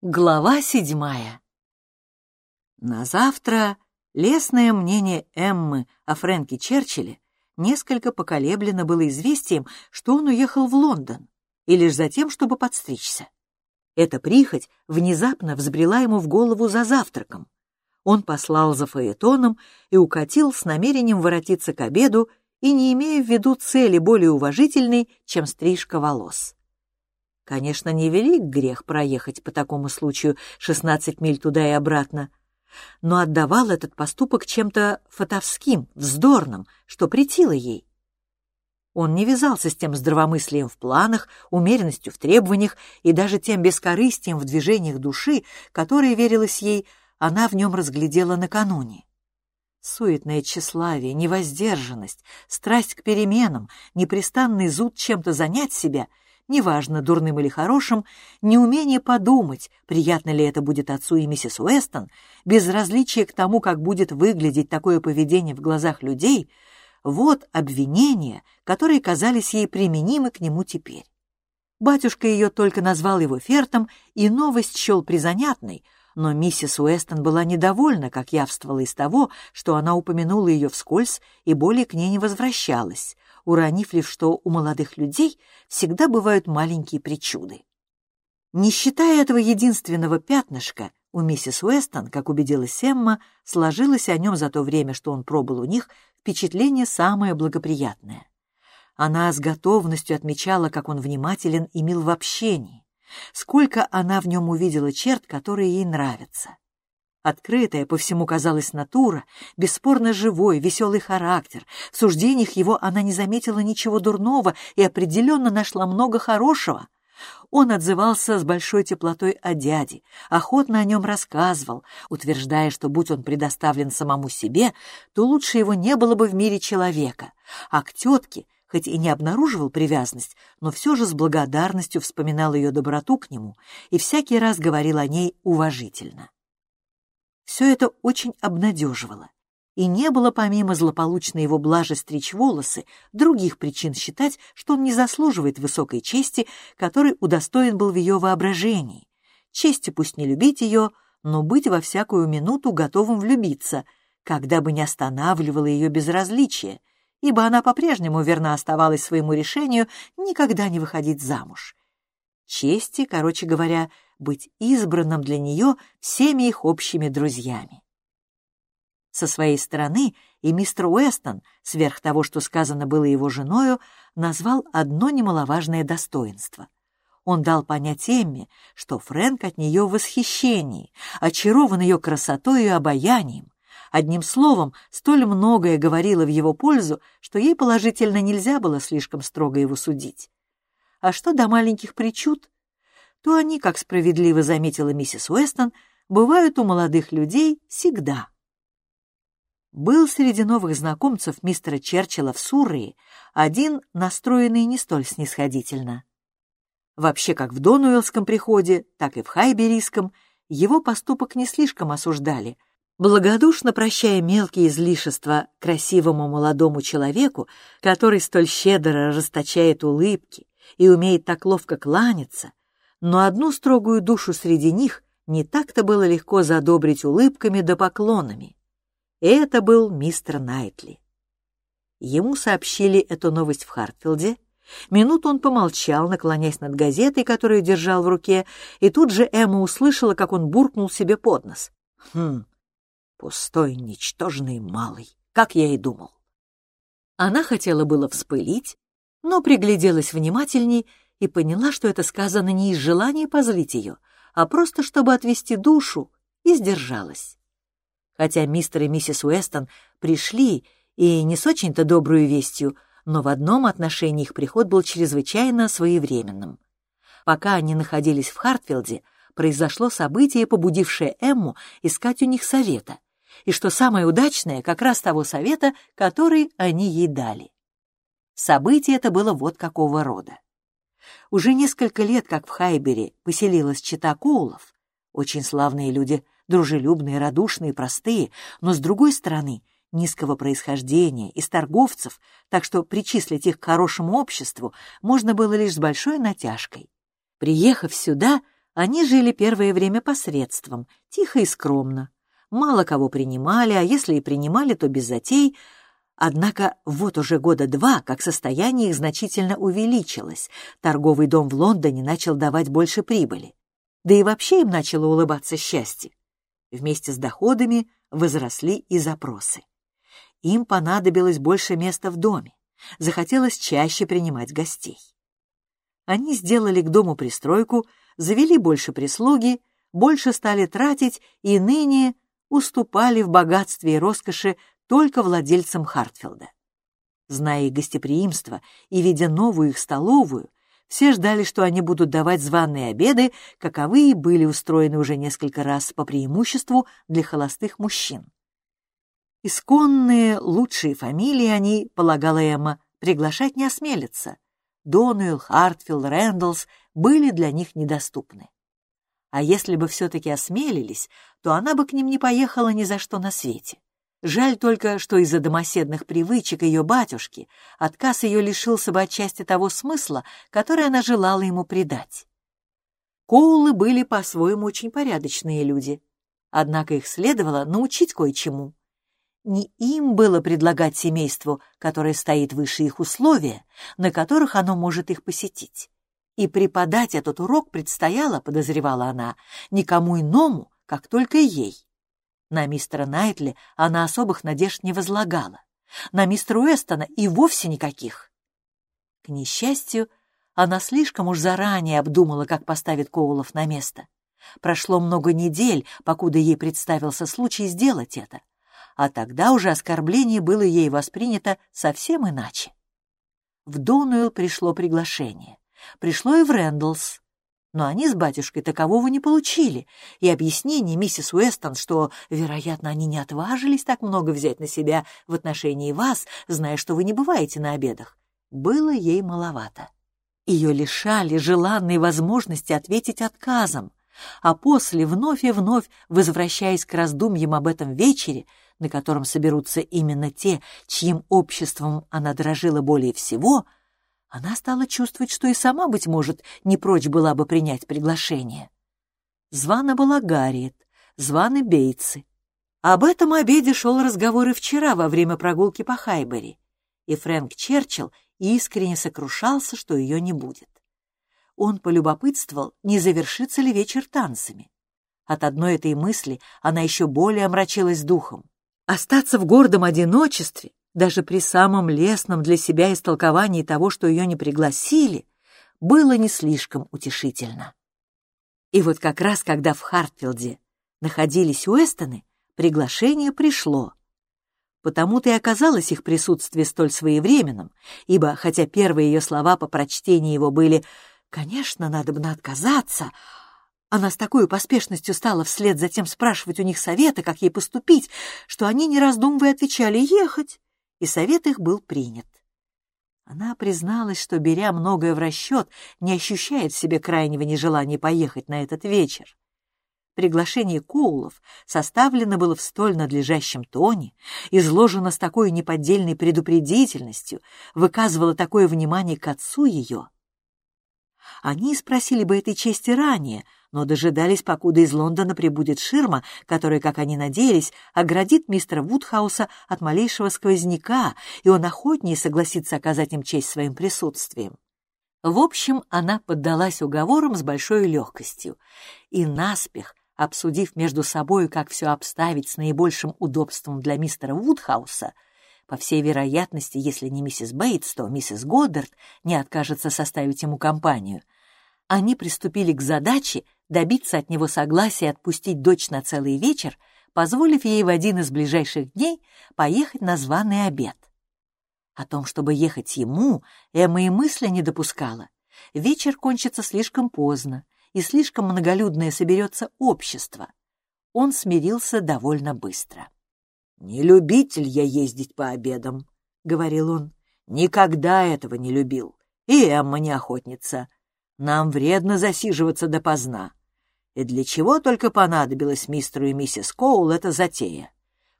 Глава седьмая. На завтра лестное мнение Эммы о Фрэнке Черчилле несколько поколеблено было известием, что он уехал в Лондон, и лишь за тем, чтобы подстричься. Эта прихоть внезапно взбрела ему в голову за завтраком. Он послал за фаэтоном и укатил с намерением воротиться к обеду и не имея в виду цели более уважительной, чем стрижка волос. Конечно, не велик грех проехать по такому случаю 16 миль туда и обратно, но отдавал этот поступок чем-то фатовским, вздорным, что претило ей. Он не вязался с тем здравомыслием в планах, умеренностью в требованиях и даже тем бескорыстием в движениях души, которое, верилось ей, она в нем разглядела накануне. Суетное тщеславие, невоздержанность, страсть к переменам, непрестанный зуд чем-то занять себя — неважно, дурным или хорошим, неумение подумать, приятно ли это будет отцу и миссис Уэстон, безразличие к тому, как будет выглядеть такое поведение в глазах людей, вот обвинения, которые казались ей применимы к нему теперь. Батюшка ее только назвал его фертом, и новость счел призанятной, но миссис Уэстон была недовольна, как явствовала из того, что она упомянула ее вскользь и более к ней не возвращалась, уронив лишь, что у молодых людей всегда бывают маленькие причуды. Не считая этого единственного пятнышка, у миссис Уэстон, как убедилась Эмма, сложилось о нем за то время, что он пробыл у них, впечатление самое благоприятное. Она с готовностью отмечала, как он внимателен и мил в общении, сколько она в нем увидела черт, которые ей нравятся. Открытая по всему казалась натура, бесспорно живой, веселый характер. В суждениях его она не заметила ничего дурного и определенно нашла много хорошего. Он отзывался с большой теплотой о дяде, охотно о нем рассказывал, утверждая, что будь он предоставлен самому себе, то лучше его не было бы в мире человека. А к тетке, хоть и не обнаруживал привязанность, но все же с благодарностью вспоминал ее доброту к нему и всякий раз говорил о ней уважительно. Все это очень обнадеживало. И не было, помимо злополучной его блажи стричь волосы, других причин считать, что он не заслуживает высокой чести, которой удостоен был в ее воображении. Чести пусть не любить ее, но быть во всякую минуту готовым влюбиться, когда бы не останавливало ее безразличие, ибо она по-прежнему верно оставалась своему решению никогда не выходить замуж. Чести, короче говоря, быть избранным для нее всеми их общими друзьями. Со своей стороны и мистер Уэстон, сверх того, что сказано было его женою, назвал одно немаловажное достоинство. Он дал понять Эмме, что Фрэнк от нее в восхищении, очарован ее красотой и обаянием. Одним словом, столь многое говорило в его пользу, что ей положительно нельзя было слишком строго его судить. А что до маленьких причуд, то они, как справедливо заметила миссис Уэстон, бывают у молодых людей всегда. Был среди новых знакомцев мистера Черчилла в Суррии один, настроенный не столь снисходительно. Вообще, как в Донуэллском приходе, так и в Хайберийском, его поступок не слишком осуждали, благодушно прощая мелкие излишества красивому молодому человеку, который столь щедро расточает улыбки и умеет так ловко кланяться, но одну строгую душу среди них не так-то было легко задобрить улыбками да поклонами. Это был мистер Найтли. Ему сообщили эту новость в Хартфилде. Минуту он помолчал, наклоняясь над газетой, которую держал в руке, и тут же Эмма услышала, как он буркнул себе под нос. «Хм, пустой, ничтожный, малый, как я и думал». Она хотела было вспылить, но пригляделась внимательней и поняла, что это сказано не из желания позлить ее, а просто чтобы отвести душу, и сдержалась. Хотя мистер и миссис Уэстон пришли и не с очень-то добрую вестью, но в одном отношении их приход был чрезвычайно своевременным. Пока они находились в Хартфилде, произошло событие, побудившее Эмму искать у них совета, и что самое удачное, как раз того совета, который они ей дали. Событие это было вот какого рода. Уже несколько лет, как в Хайбере, поселилась чита Коулов. Очень славные люди, дружелюбные, радушные, простые, но, с другой стороны, низкого происхождения, из торговцев, так что причислить их к хорошему обществу можно было лишь с большой натяжкой. Приехав сюда, Они жили первое время посредством, тихо и скромно. Мало кого принимали, а если и принимали, то без затей. Однако вот уже года два, как состояние их значительно увеличилось, торговый дом в Лондоне начал давать больше прибыли. Да и вообще им начало улыбаться счастье. Вместе с доходами возросли и запросы. Им понадобилось больше места в доме, захотелось чаще принимать гостей. Они сделали к дому пристройку, завели больше прислуги, больше стали тратить и ныне уступали в богатстве и роскоши только владельцам Хартфилда. Зная их гостеприимство и видя новую их столовую, все ждали, что они будут давать званые обеды, каковые были устроены уже несколько раз по преимуществу для холостых мужчин. Исконные, лучшие фамилии они, полагала Эмма, приглашать не осмелятся. Донуэлл, Хартфилд, Рэндаллс были для них недоступны. А если бы все-таки осмелились, то она бы к ним не поехала ни за что на свете. Жаль только, что из-за домоседных привычек ее батюшки отказ ее лишился бы отчасти того смысла, который она желала ему придать. Коулы были по-своему очень порядочные люди, однако их следовало научить кое-чему. Не им было предлагать семейству, которое стоит выше их условия, на которых оно может их посетить. И преподать этот урок предстояло, подозревала она, никому иному, как только ей. На мистера Найтли она особых надежд не возлагала. На мистера Уэстона и вовсе никаких. К несчастью, она слишком уж заранее обдумала, как поставит Коулов на место. Прошло много недель, покуда ей представился случай сделать это, а тогда уже оскорбление было ей воспринято совсем иначе. В Донуэлл пришло приглашение. Пришло и в Рэндаллс но они с батюшкой такового не получили, и объяснение миссис Уэстон, что, вероятно, они не отважились так много взять на себя в отношении вас, зная, что вы не бываете на обедах, было ей маловато. Ее лишали желанной возможности ответить отказом, а после, вновь и вновь, возвращаясь к раздумьям об этом вечере, на котором соберутся именно те, чьим обществом она дрожила более всего — она стала чувствовать, что и сама, быть может, не прочь была бы принять приглашение. Звана была Гарриет, званы Бейтсы. Об этом обеде шел разговор и вчера во время прогулки по Хайбери, и Фрэнк Черчилл искренне сокрушался, что ее не будет. Он полюбопытствовал, не завершится ли вечер танцами. От одной этой мысли она еще более омрачилась духом. Остаться в гордом одиночестве, даже при самом лестном для себя истолковании того, что ее не пригласили, было не слишком утешительно. И вот как раз когда в Хартфилде находились Уэстоны, приглашение пришло. Потому-то и оказалось их присутствие столь своевременным, ибо, хотя первые ее слова по прочтении его были «Конечно, надо бы отказаться», она с такой поспешностью стала вслед за тем спрашивать у них совета, как ей поступить, что они, не раздумывая, отвечали «ехать» и совет их был принят. Она призналась, что, беря многое в расчет, не ощущает в себе крайнего нежелания поехать на этот вечер. Приглашение Коулов составлено было в столь надлежащем тоне, изложено с такой неподдельной предупредительностью, выказывало такое внимание к отцу ее. Они спросили бы этой чести ранее, но дожидались, покуда из Лондона прибудет ширма, которая, как они надеялись, оградит мистера Вудхауса от малейшего сквозняка, и он охотнее согласится оказать им честь своим присутствием. В общем, она поддалась уговорам с большой легкостью, и наспех, обсудив между собой, как все обставить с наибольшим удобством для мистера Вудхауса, по всей вероятности, если не миссис Бейтс, то миссис Годдард не откажется составить ему компанию — они приступили к задаче добиться от него согласия отпустить дочь на целый вечер, позволив ей в один из ближайших дней поехать на званый обед. О том, чтобы ехать ему, Эмма и мысли не допускала. Вечер кончится слишком поздно, и слишком многолюдное соберется общество. Он смирился довольно быстро. «Не любитель я ездить по обедам», — говорил он. «Никогда этого не любил. И Эмма не охотница. Нам вредно засиживаться допоздна. И для чего только понадобилось мистеру и миссис Коул эта затея?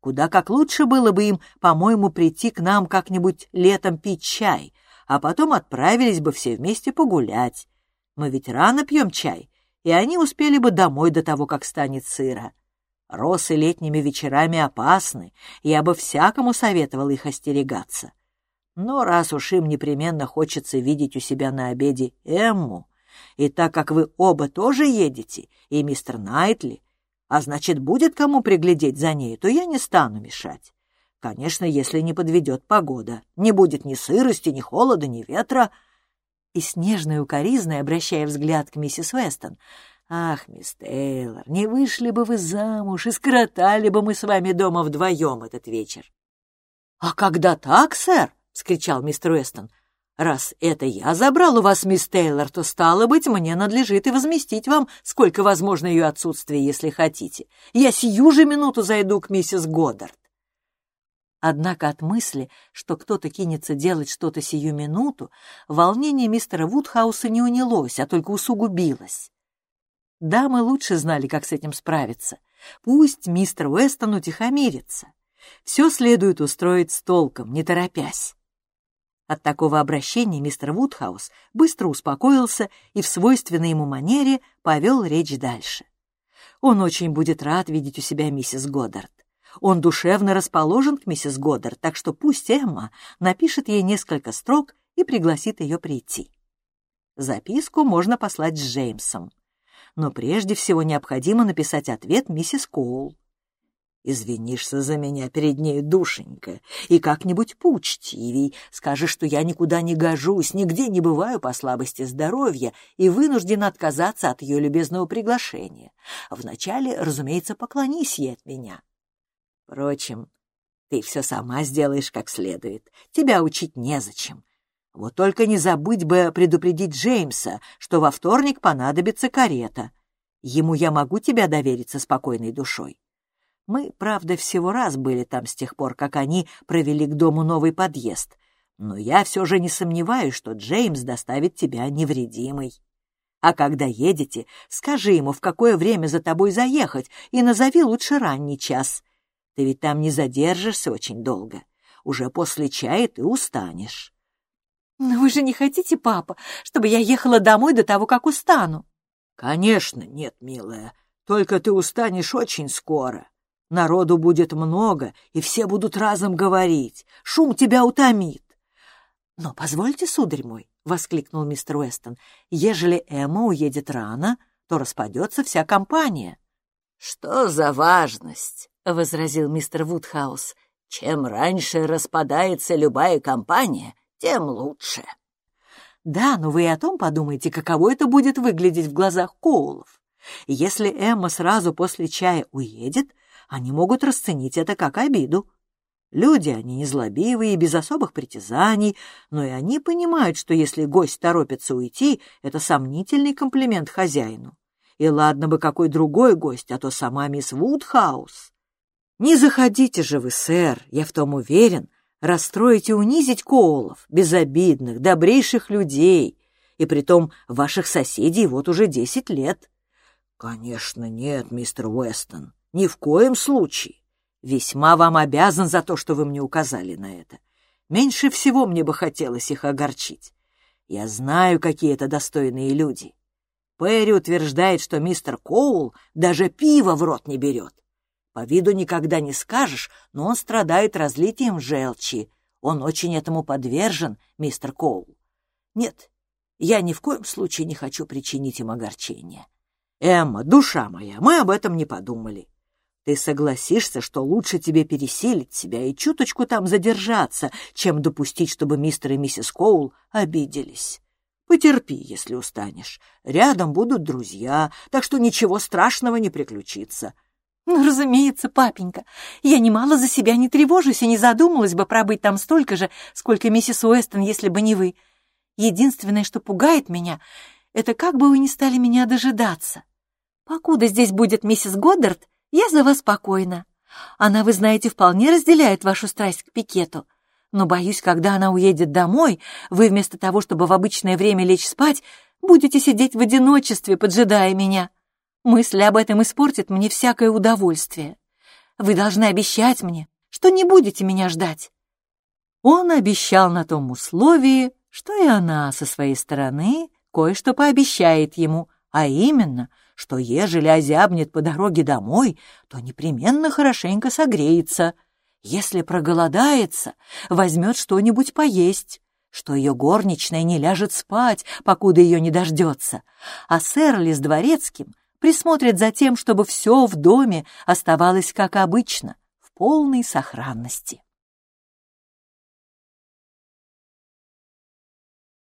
Куда как лучше было бы им, по-моему, прийти к нам как-нибудь летом пить чай, а потом отправились бы все вместе погулять. Мы ведь рано пьем чай, и они успели бы домой до того, как станет сыро. Росы летними вечерами опасны, я бы всякому советовал их остерегаться. Но раз уж им непременно хочется видеть у себя на обеде Эмму, и так как вы оба тоже едете, и мистер Найтли, а значит, будет кому приглядеть за ней, то я не стану мешать. Конечно, если не подведет погода, не будет ни сырости, ни холода, ни ветра. И с нежной укоризной, обращая взгляд к миссис Вестон, «Ах, мисс Тейлор, не вышли бы вы замуж, и скоротали бы мы с вами дома вдвоем этот вечер». «А когда так, сэр?» — вскричал мистер Вестон. Раз это я забрал у вас мисс Тейлор, то, стало быть, мне надлежит и возместить вам, сколько возможно ее отсутствие, если хотите. Я сию же минуту зайду к миссис Годдард. Однако от мысли, что кто-то кинется делать что-то сию минуту, волнение мистера Вудхауса не унялось, а только усугубилось. Дамы лучше знали, как с этим справиться. Пусть мистер Уэстон утихомирится. Все следует устроить с толком, не торопясь. От такого обращения мистер Вудхаус быстро успокоился и в свойственной ему манере повел речь дальше. Он очень будет рад видеть у себя миссис Годдард. Он душевно расположен к миссис Годдард, так что пусть Эмма напишет ей несколько строк и пригласит ее прийти. Записку можно послать с Джеймсом. Но прежде всего необходимо написать ответ миссис Коул. Извинишься за меня перед ней, душенька, и как-нибудь поучтивей скажешь, что я никуда не гожусь, нигде не бываю по слабости здоровья и вынужден отказаться от ее любезного приглашения. Вначале, разумеется, поклонись ей от меня. Впрочем, ты все сама сделаешь как следует, тебя учить незачем. Вот только не забудь бы предупредить Джеймса, что во вторник понадобится карета. Ему я могу тебя доверить со спокойной душой. Мы, правда, всего раз были там с тех пор, как они провели к дому новый подъезд, но я все же не сомневаюсь, что Джеймс доставит тебя невредимой. А когда едете, скажи ему, в какое время за тобой заехать, и назови лучше ранний час. Ты ведь там не задержишься очень долго. Уже после чая ты устанешь. «Но вы же не хотите, папа, чтобы я ехала домой до того, как устану?» «Конечно нет, милая, только ты устанешь очень скоро. Народу будет много, и все будут разом говорить. Шум тебя утомит. — Но позвольте, сударь мой, — воскликнул мистер Уэстон, — ежели Эмма уедет рано, то распадется вся компания. — Что за важность? — возразил мистер Вудхаус. — Чем раньше распадается любая компания, тем лучше. — Да, но вы и о том подумайте, каково это будет выглядеть в глазах Коулов. Если Эмма сразу после чая уедет, они могут расценить это как обиду. Люди, они незлобивые, без особых притязаний, но и они понимают, что если гость торопится уйти, это сомнительный комплимент хозяину. И ладно бы какой другой гость, а то сама мисс Вудхаус. Не заходите же вы, сэр, я в том уверен, расстроить и унизить Коулов, безобидных, добрейших людей, и притом ваших соседей вот уже десять лет. Конечно, нет, мистер Уэстон, ни в коем случае. Весьма вам обязан за то, что вы мне указали на это. Меньше всего мне бы хотелось их огорчить. Я знаю, какие это достойные люди. Перри утверждает, что мистер Коул даже пиво в рот не берет. По виду никогда не скажешь, но он страдает разлитием желчи. Он очень этому подвержен, мистер Коул. Нет, я ни в коем случае не хочу причинить им огорчения. Эмма, душа моя, мы об этом не подумали. Ты согласишься, что лучше тебе пересилить себя и чуточку там задержаться, чем допустить, чтобы мистер и миссис Коул обиделись. Потерпи, если устанешь. Рядом будут друзья, так что ничего страшного не приключится. Ну, разумеется, папенька. Я немало за себя не тревожусь и не задумалась бы пробыть там столько же, сколько миссис Уэстон, если бы не вы. Единственное, что пугает меня, это как бы вы не стали меня дожидаться. Покуда здесь будет миссис Годдард, я за вас спокойна. Она, вы знаете, вполне разделяет вашу страсть к пикету. Но, боюсь, когда она уедет домой, вы вместо того, чтобы в обычное время лечь спать, будете сидеть в одиночестве, поджидая меня. Мысль об этом испортит мне всякое удовольствие. Вы должны обещать мне, что не будете меня ждать». Он обещал на том условии, что и она со своей стороны кое-что пообещает ему, а именно, что ежели озябнет по дороге домой, то непременно хорошенько согреется. Если проголодается, возьмет что-нибудь поесть, что ее горничная не ляжет спать, покуда ее не дождется, а Сэрли с дворецким присмотрят за тем, чтобы все в доме оставалось как обычно, в полной сохранности.